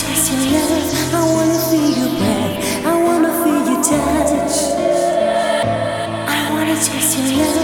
taste your love. I wanna feel your breath. I wanna feel your touch. I wanna taste your love.